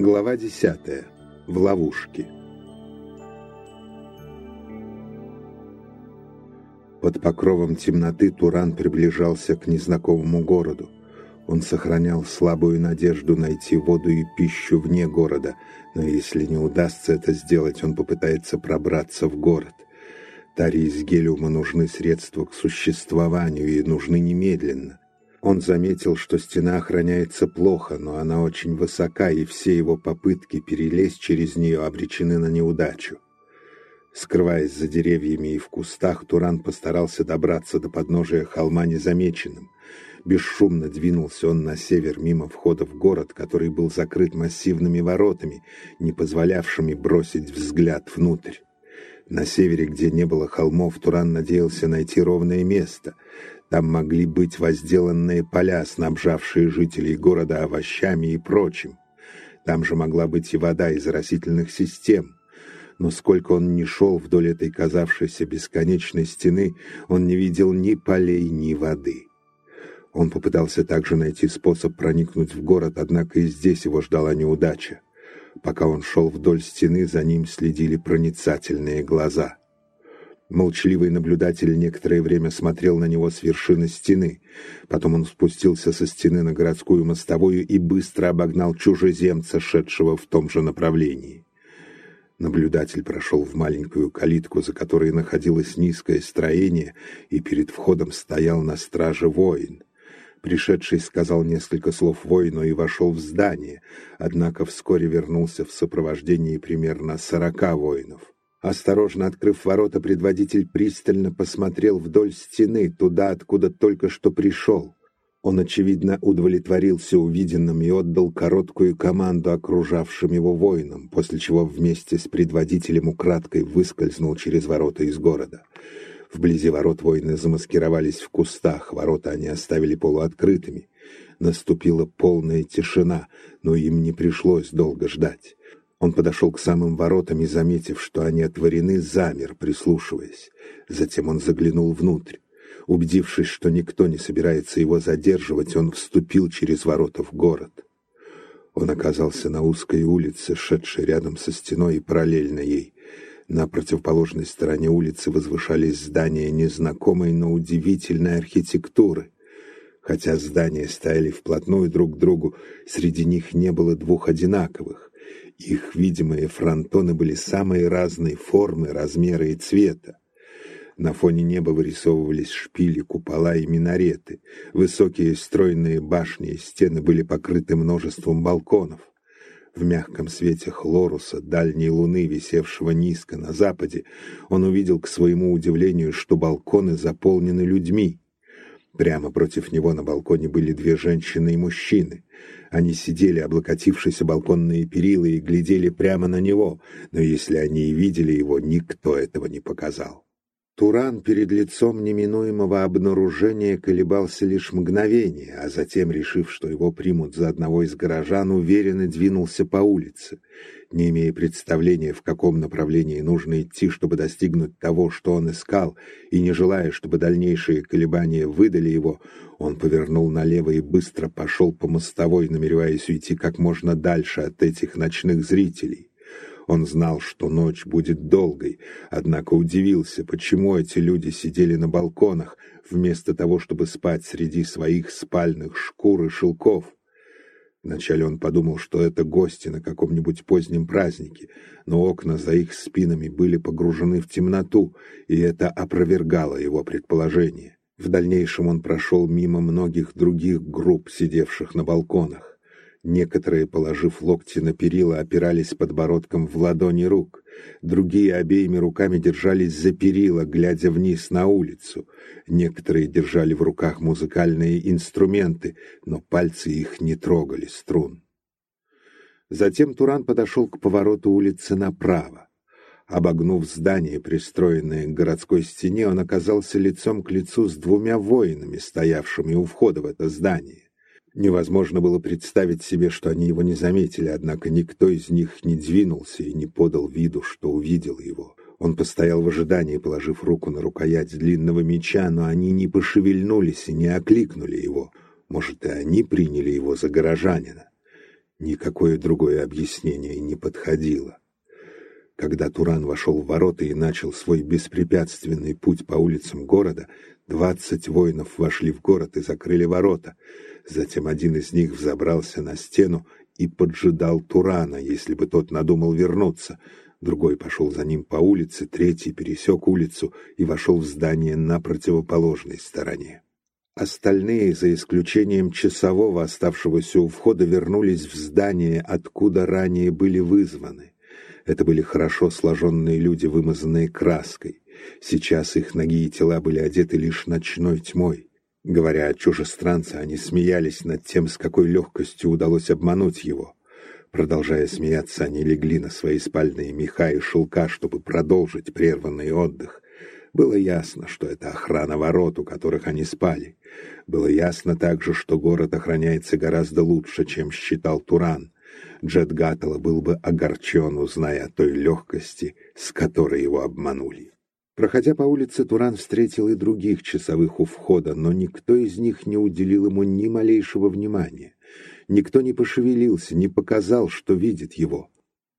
Глава 10. В ловушке. Под покровом темноты Туран приближался к незнакомому городу. Он сохранял слабую надежду найти воду и пищу вне города, но если не удастся это сделать, он попытается пробраться в город. Таре из Гелиума нужны средства к существованию и нужны немедленно. Он заметил, что стена охраняется плохо, но она очень высока, и все его попытки перелезть через нее обречены на неудачу. Скрываясь за деревьями и в кустах, Туран постарался добраться до подножия холма незамеченным. Бесшумно двинулся он на север мимо входа в город, который был закрыт массивными воротами, не позволявшими бросить взгляд внутрь. На севере, где не было холмов, Туран надеялся найти ровное место. Там могли быть возделанные поля, снабжавшие жителей города овощами и прочим. Там же могла быть и вода из растительных систем. Но сколько он ни шел вдоль этой казавшейся бесконечной стены, он не видел ни полей, ни воды. Он попытался также найти способ проникнуть в город, однако и здесь его ждала неудача. Пока он шел вдоль стены, за ним следили проницательные глаза — Молчаливый наблюдатель некоторое время смотрел на него с вершины стены. Потом он спустился со стены на городскую мостовую и быстро обогнал чужеземца, шедшего в том же направлении. Наблюдатель прошел в маленькую калитку, за которой находилось низкое строение, и перед входом стоял на страже воин. Пришедший сказал несколько слов воину и вошел в здание, однако вскоре вернулся в сопровождении примерно сорока воинов. Осторожно открыв ворота, предводитель пристально посмотрел вдоль стены, туда, откуда только что пришел. Он, очевидно, удовлетворился увиденным и отдал короткую команду окружавшим его воинам, после чего вместе с предводителем украдкой выскользнул через ворота из города. Вблизи ворот воины замаскировались в кустах, ворота они оставили полуоткрытыми. Наступила полная тишина, но им не пришлось долго ждать. Он подошел к самым воротам и, заметив, что они отворены, замер, прислушиваясь. Затем он заглянул внутрь. Убедившись, что никто не собирается его задерживать, он вступил через ворота в город. Он оказался на узкой улице, шедшей рядом со стеной и параллельно ей. На противоположной стороне улицы возвышались здания незнакомой, но удивительной архитектуры. Хотя здания стояли вплотную друг к другу, среди них не было двух одинаковых. Их видимые фронтоны были самой разной формы, размера и цвета. На фоне неба вырисовывались шпили, купола и минареты. Высокие стройные башни и стены были покрыты множеством балконов. В мягком свете хлоруса, дальней луны, висевшего низко на западе, он увидел к своему удивлению, что балконы заполнены людьми. Прямо против него на балконе были две женщины и мужчины. Они сидели, облокотившись о балконные перила, и глядели прямо на него, но если они и видели его, никто этого не показал. Туран перед лицом неминуемого обнаружения колебался лишь мгновение, а затем, решив, что его примут за одного из горожан, уверенно двинулся по улице. Не имея представления, в каком направлении нужно идти, чтобы достигнуть того, что он искал, и не желая, чтобы дальнейшие колебания выдали его, он повернул налево и быстро пошел по мостовой, намереваясь уйти как можно дальше от этих ночных зрителей. Он знал, что ночь будет долгой, однако удивился, почему эти люди сидели на балконах, вместо того, чтобы спать среди своих спальных шкур и шелков. Вначале он подумал, что это гости на каком-нибудь позднем празднике, но окна за их спинами были погружены в темноту, и это опровергало его предположение. В дальнейшем он прошел мимо многих других групп, сидевших на балконах. Некоторые, положив локти на перила, опирались подбородком в ладони рук. Другие обеими руками держались за перила, глядя вниз на улицу. Некоторые держали в руках музыкальные инструменты, но пальцы их не трогали струн. Затем Туран подошел к повороту улицы направо. Обогнув здание, пристроенное к городской стене, он оказался лицом к лицу с двумя воинами, стоявшими у входа в это здание. Невозможно было представить себе, что они его не заметили, однако никто из них не двинулся и не подал виду, что увидел его. Он постоял в ожидании, положив руку на рукоять длинного меча, но они не пошевельнулись и не окликнули его. Может, и они приняли его за горожанина. Никакое другое объяснение не подходило. Когда Туран вошел в ворота и начал свой беспрепятственный путь по улицам города, двадцать воинов вошли в город и закрыли ворота. Затем один из них взобрался на стену и поджидал Турана, если бы тот надумал вернуться. Другой пошел за ним по улице, третий пересек улицу и вошел в здание на противоположной стороне. Остальные, за исключением часового, оставшегося у входа, вернулись в здание, откуда ранее были вызваны. Это были хорошо сложенные люди, вымазанные краской. Сейчас их ноги и тела были одеты лишь ночной тьмой. Говоря о чужестранце, они смеялись над тем, с какой легкостью удалось обмануть его. Продолжая смеяться, они легли на свои спальные меха и шелка, чтобы продолжить прерванный отдых. Было ясно, что это охрана ворот, у которых они спали. Было ясно также, что город охраняется гораздо лучше, чем считал Туран. Джет Гаттела был бы огорчен, узная о той легкости, с которой его обманули. Проходя по улице, Туран встретил и других часовых у входа, но никто из них не уделил ему ни малейшего внимания. Никто не пошевелился, не показал, что видит его.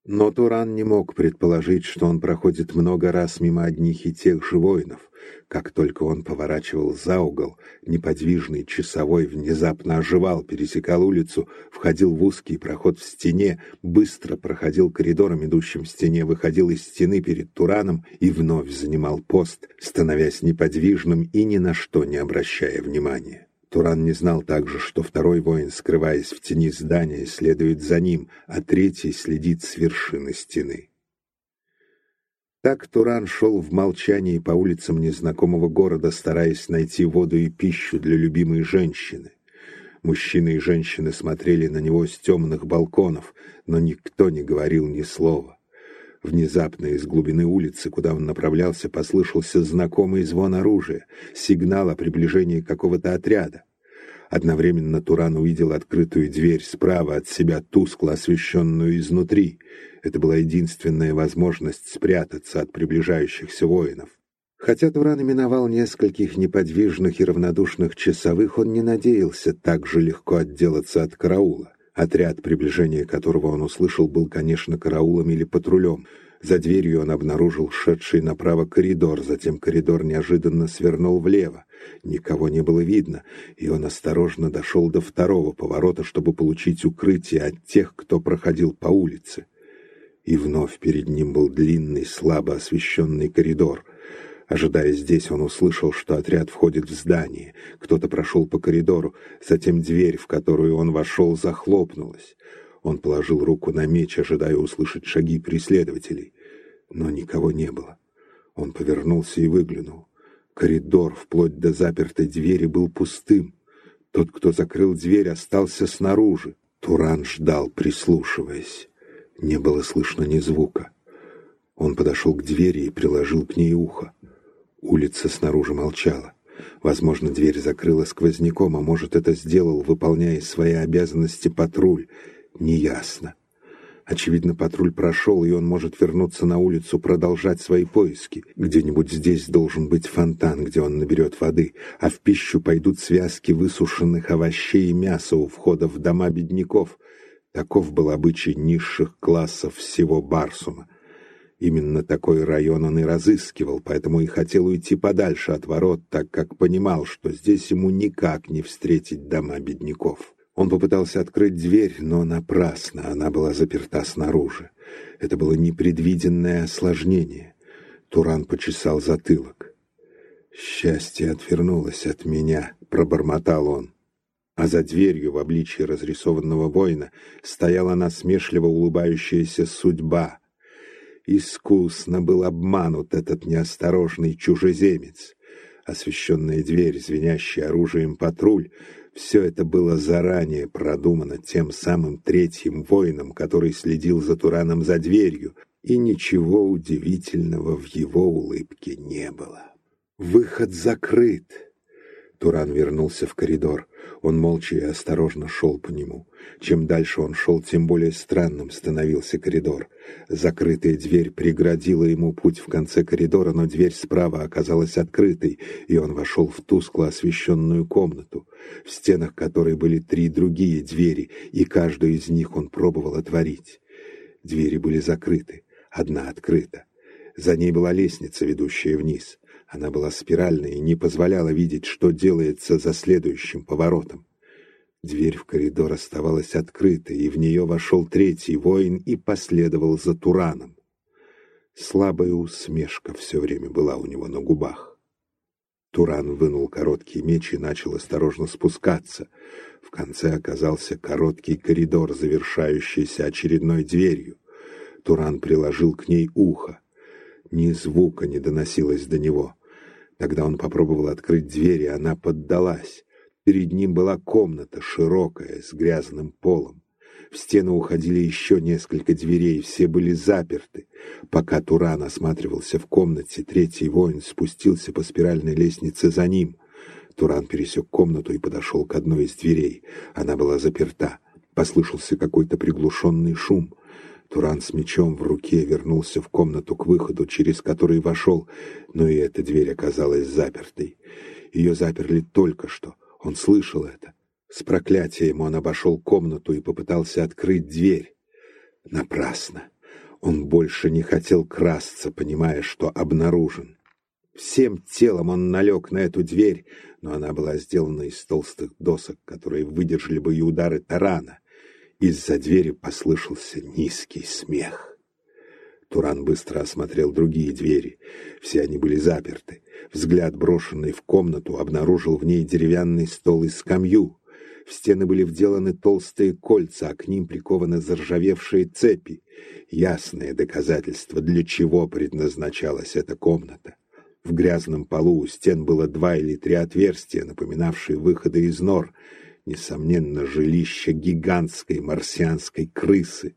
Но Туран не мог предположить, что он проходит много раз мимо одних и тех же воинов. Как только он поворачивал за угол, неподвижный часовой внезапно оживал, пересекал улицу, входил в узкий проход в стене, быстро проходил коридором, идущим в стене, выходил из стены перед Тураном и вновь занимал пост, становясь неподвижным и ни на что не обращая внимания. Туран не знал также, что второй воин, скрываясь в тени здания, следует за ним, а третий следит с вершины стены. Так Туран шел в молчании по улицам незнакомого города, стараясь найти воду и пищу для любимой женщины. Мужчины и женщины смотрели на него с темных балконов, но никто не говорил ни слова. Внезапно из глубины улицы, куда он направлялся, послышался знакомый звон оружия, сигнал о приближении какого-то отряда. Одновременно Туран увидел открытую дверь справа от себя, тускло освещенную изнутри. Это была единственная возможность спрятаться от приближающихся воинов. Хотя Туран именовал нескольких неподвижных и равнодушных часовых, он не надеялся так же легко отделаться от караула. Отряд, приближение которого он услышал, был, конечно, караулом или патрулем. За дверью он обнаружил шедший направо коридор, затем коридор неожиданно свернул влево. Никого не было видно, и он осторожно дошел до второго поворота, чтобы получить укрытие от тех, кто проходил по улице. И вновь перед ним был длинный, слабо освещенный коридор. Ожидая здесь, он услышал, что отряд входит в здание. Кто-то прошел по коридору, затем дверь, в которую он вошел, захлопнулась. Он положил руку на меч, ожидая услышать шаги преследователей. Но никого не было. Он повернулся и выглянул. Коридор, вплоть до запертой двери, был пустым. Тот, кто закрыл дверь, остался снаружи. Туран ждал, прислушиваясь. Не было слышно ни звука. Он подошел к двери и приложил к ней ухо. Улица снаружи молчала. Возможно, дверь закрыла сквозняком, а может, это сделал, выполняя свои обязанности патруль. Неясно. Очевидно, патруль прошел, и он может вернуться на улицу, продолжать свои поиски. Где-нибудь здесь должен быть фонтан, где он наберет воды, а в пищу пойдут связки высушенных овощей и мяса у входа в дома бедняков. Таков был обычай низших классов всего Барсума. Именно такой район он и разыскивал, поэтому и хотел уйти подальше от ворот, так как понимал, что здесь ему никак не встретить дома бедняков. Он попытался открыть дверь, но напрасно, она была заперта снаружи. Это было непредвиденное осложнение. Туран почесал затылок. «Счастье отвернулось от меня», — пробормотал он. А за дверью в обличье разрисованного воина стояла насмешливо улыбающаяся судьба — Искусно был обманут этот неосторожный чужеземец. Освещенная дверь, звенящий оружием патруль — все это было заранее продумано тем самым третьим воином, который следил за Тураном за дверью, и ничего удивительного в его улыбке не было. Выход закрыт. Туран вернулся в коридор. Он молча и осторожно шел по нему. Чем дальше он шел, тем более странным становился коридор. Закрытая дверь преградила ему путь в конце коридора, но дверь справа оказалась открытой, и он вошел в тускло освещенную комнату, в стенах которой были три другие двери, и каждую из них он пробовал отворить. Двери были закрыты, одна открыта. За ней была лестница, ведущая вниз. Она была спиральной и не позволяла видеть, что делается за следующим поворотом. Дверь в коридор оставалась открытой, и в нее вошел третий воин и последовал за Тураном. Слабая усмешка все время была у него на губах. Туран вынул короткий меч и начал осторожно спускаться. В конце оказался короткий коридор, завершающийся очередной дверью. Туран приложил к ней ухо. Ни звука не доносилось до него. Тогда он попробовал открыть дверь, и она поддалась. Перед ним была комната, широкая, с грязным полом. В стену уходили еще несколько дверей, все были заперты. Пока Туран осматривался в комнате, третий воин спустился по спиральной лестнице за ним. Туран пересек комнату и подошел к одной из дверей. Она была заперта. Послышался какой-то приглушенный шум. Туран с мечом в руке вернулся в комнату к выходу, через который вошел, но и эта дверь оказалась запертой. Ее заперли только что. Он слышал это. С проклятием он обошел комнату и попытался открыть дверь. Напрасно. Он больше не хотел красться, понимая, что обнаружен. Всем телом он налег на эту дверь, но она была сделана из толстых досок, которые выдержали бы и удары тарана. Из-за двери послышался низкий смех. Туран быстро осмотрел другие двери. Все они были заперты. Взгляд, брошенный в комнату, обнаружил в ней деревянный стол и скамью. В стены были вделаны толстые кольца, а к ним прикованы заржавевшие цепи. Ясное доказательство, для чего предназначалась эта комната. В грязном полу у стен было два или три отверстия, напоминавшие выходы из нор — несомненно, жилище гигантской марсианской крысы.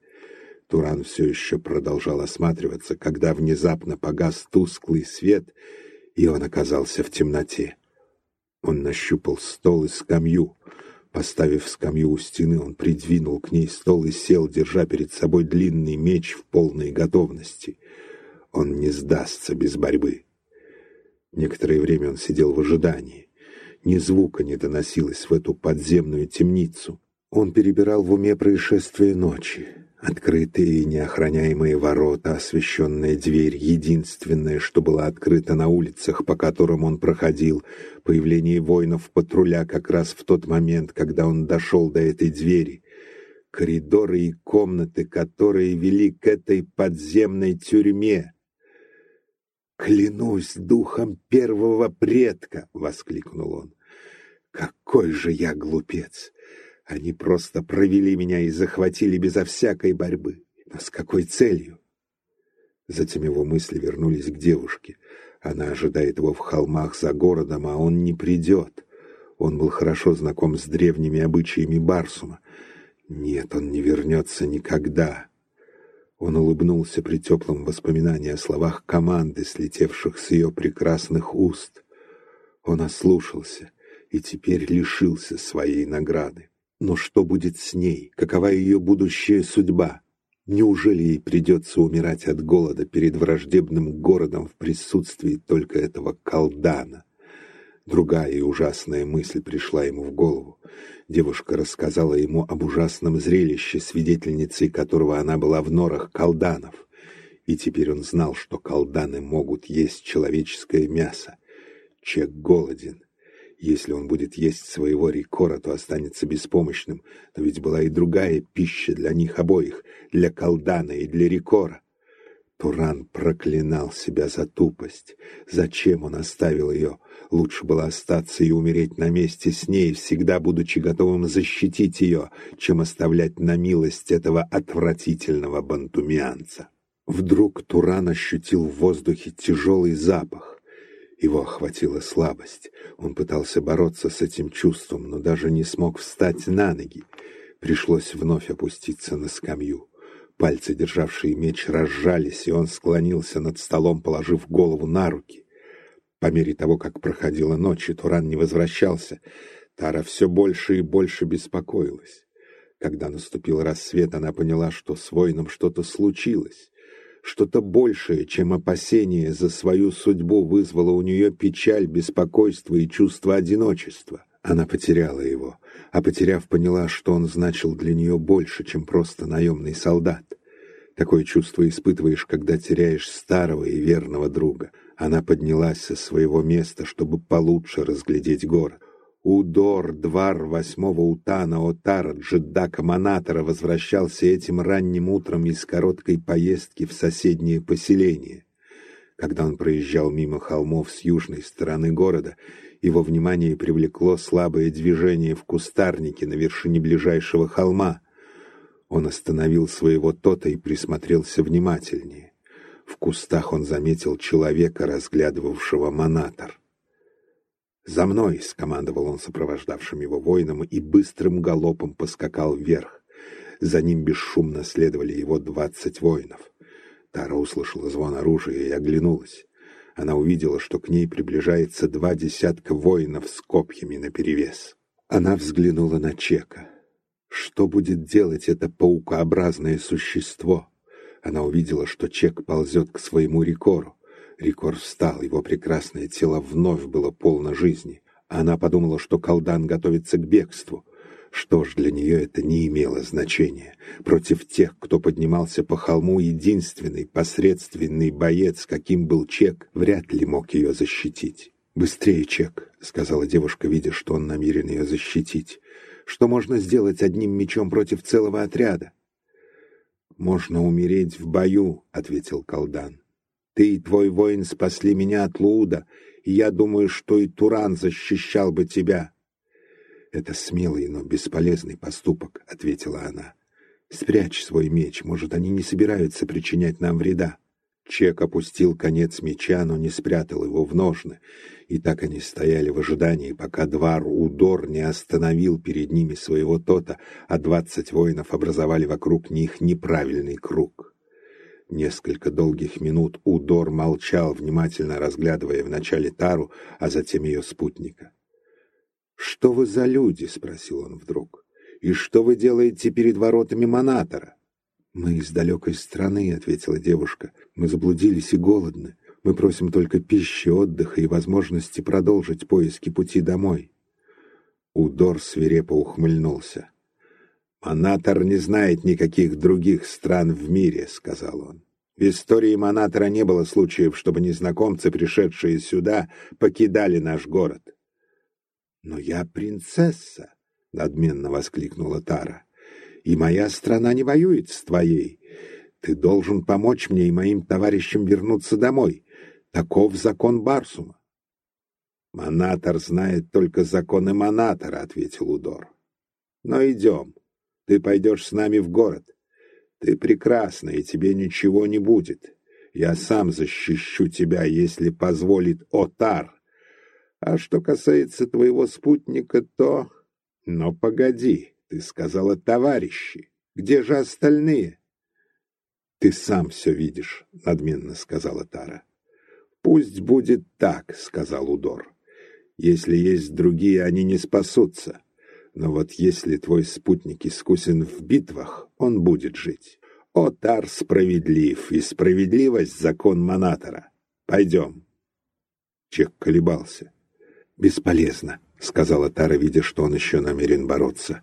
Туран все еще продолжал осматриваться, когда внезапно погас тусклый свет, и он оказался в темноте. Он нащупал стол и скамью. Поставив скамью у стены, он придвинул к ней стол и сел, держа перед собой длинный меч в полной готовности. Он не сдастся без борьбы. Некоторое время он сидел в ожидании. Ни звука не доносилось в эту подземную темницу. Он перебирал в уме происшествия ночи. Открытые и неохраняемые ворота, освещенная дверь, единственное, что было открыто на улицах, по которым он проходил, появление воинов патруля как раз в тот момент, когда он дошел до этой двери, коридоры и комнаты, которые вели к этой подземной тюрьме. «Клянусь духом первого предка!» — воскликнул он. «Какой же я глупец! Они просто провели меня и захватили безо всякой борьбы. Но с какой целью?» Затем его мысли вернулись к девушке. Она ожидает его в холмах за городом, а он не придет. Он был хорошо знаком с древними обычаями Барсума. Нет, он не вернется никогда. Он улыбнулся при теплом воспоминании о словах команды, слетевших с ее прекрасных уст. Он ослушался и теперь лишился своей награды. Но что будет с ней? Какова ее будущая судьба? Неужели ей придется умирать от голода перед враждебным городом в присутствии только этого колдана? Другая и ужасная мысль пришла ему в голову. Девушка рассказала ему об ужасном зрелище, свидетельницей которого она была в норах колданов. И теперь он знал, что колданы могут есть человеческое мясо. Чек голоден. Если он будет есть своего рекора, то останется беспомощным. Но ведь была и другая пища для них обоих, для колдана и для рекора. Туран проклинал себя за тупость. Зачем он оставил ее? Лучше было остаться и умереть на месте с ней, всегда будучи готовым защитить ее, чем оставлять на милость этого отвратительного бантумианца. Вдруг Туран ощутил в воздухе тяжелый запах. Его охватила слабость. Он пытался бороться с этим чувством, но даже не смог встать на ноги. Пришлось вновь опуститься на скамью. Пальцы, державшие меч, разжались, и он склонился над столом, положив голову на руки. По мере того, как проходила ночь, и Туран не возвращался, Тара все больше и больше беспокоилась. Когда наступил рассвет, она поняла, что с воином что-то случилось. Что-то большее, чем опасение за свою судьбу, вызвало у нее печаль, беспокойство и чувство одиночества. Она потеряла его, а потеряв, поняла, что он значил для нее больше, чем просто наемный солдат. Такое чувство испытываешь, когда теряешь старого и верного друга. Она поднялась со своего места, чтобы получше разглядеть город. Удор, двор восьмого утана Отара Джеддака Манатора возвращался этим ранним утром из короткой поездки в соседнее поселение. Когда он проезжал мимо холмов с южной стороны города, его внимание привлекло слабое движение в кустарнике на вершине ближайшего холма. Он остановил своего тота и присмотрелся внимательнее. В кустах он заметил человека, разглядывавшего Манатор. «За мной!» — скомандовал он сопровождавшим его воинам и быстрым галопом поскакал вверх. За ним бесшумно следовали его двадцать воинов. Тара услышала звон оружия и оглянулась. Она увидела, что к ней приближается два десятка воинов с копьями наперевес. Она взглянула на Чека. Что будет делать это паукообразное существо? Она увидела, что Чек ползет к своему рекору. Рикор встал, его прекрасное тело вновь было полно жизни. Она подумала, что колдан готовится к бегству. Что ж, для нее это не имело значения. Против тех, кто поднимался по холму, единственный посредственный боец, каким был Чек, вряд ли мог ее защитить. «Быстрее, Чек», — сказала девушка, видя, что он намерен ее защитить. «Что можно сделать одним мечом против целого отряда?» «Можно умереть в бою», — ответил колдан. Ты и твой воин спасли меня от Луда, и я думаю, что и Туран защищал бы тебя. Это смелый, но бесполезный поступок, ответила она. Спрячь свой меч, может, они не собираются причинять нам вреда. Чек опустил конец меча, но не спрятал его в ножны, и так они стояли в ожидании, пока двор Удор не остановил перед ними своего тота, а двадцать воинов образовали вокруг них неправильный круг. Несколько долгих минут Удор молчал, внимательно разглядывая вначале Тару, а затем ее спутника. «Что вы за люди?» — спросил он вдруг. «И что вы делаете перед воротами Монатора?» «Мы из далекой страны», — ответила девушка. «Мы заблудились и голодны. Мы просим только пищи, отдыха и возможности продолжить поиски пути домой». Удор свирепо ухмыльнулся. «Монатор не знает никаких других стран в мире», — сказал он. В истории Монатора не было случаев, чтобы незнакомцы, пришедшие сюда, покидали наш город. «Но я принцесса», — надменно воскликнула Тара, — «и моя страна не воюет с твоей. Ты должен помочь мне и моим товарищам вернуться домой. Таков закон Барсума». «Монатор знает только законы Монатора», — ответил Удор. «Но идем». Ты пойдешь с нами в город. Ты прекрасна, и тебе ничего не будет. Я сам защищу тебя, если позволит Отар. А что касается твоего спутника, то... Но погоди, ты сказала товарищи. Где же остальные? Ты сам все видишь, надменно сказала Тара. Пусть будет так, сказал Удор. Если есть другие, они не спасутся. Но вот если твой спутник искусен в битвах, он будет жить. О, Тар справедлив, и справедливость — закон Монатора. Пойдем. Чек колебался. «Бесполезно», — сказала Тара, видя, что он еще намерен бороться.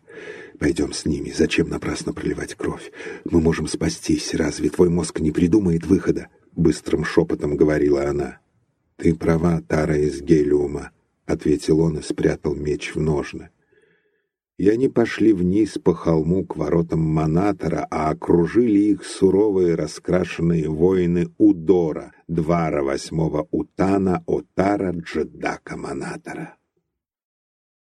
«Пойдем с ними. Зачем напрасно проливать кровь? Мы можем спастись. Разве твой мозг не придумает выхода?» Быстрым шепотом говорила она. «Ты права, Тара из Гелиума», — ответил он и спрятал меч в ножны и они пошли вниз по холму к воротам Монатора, а окружили их суровые раскрашенные воины Удора, двара восьмого Утана Отара Джедака Монатора.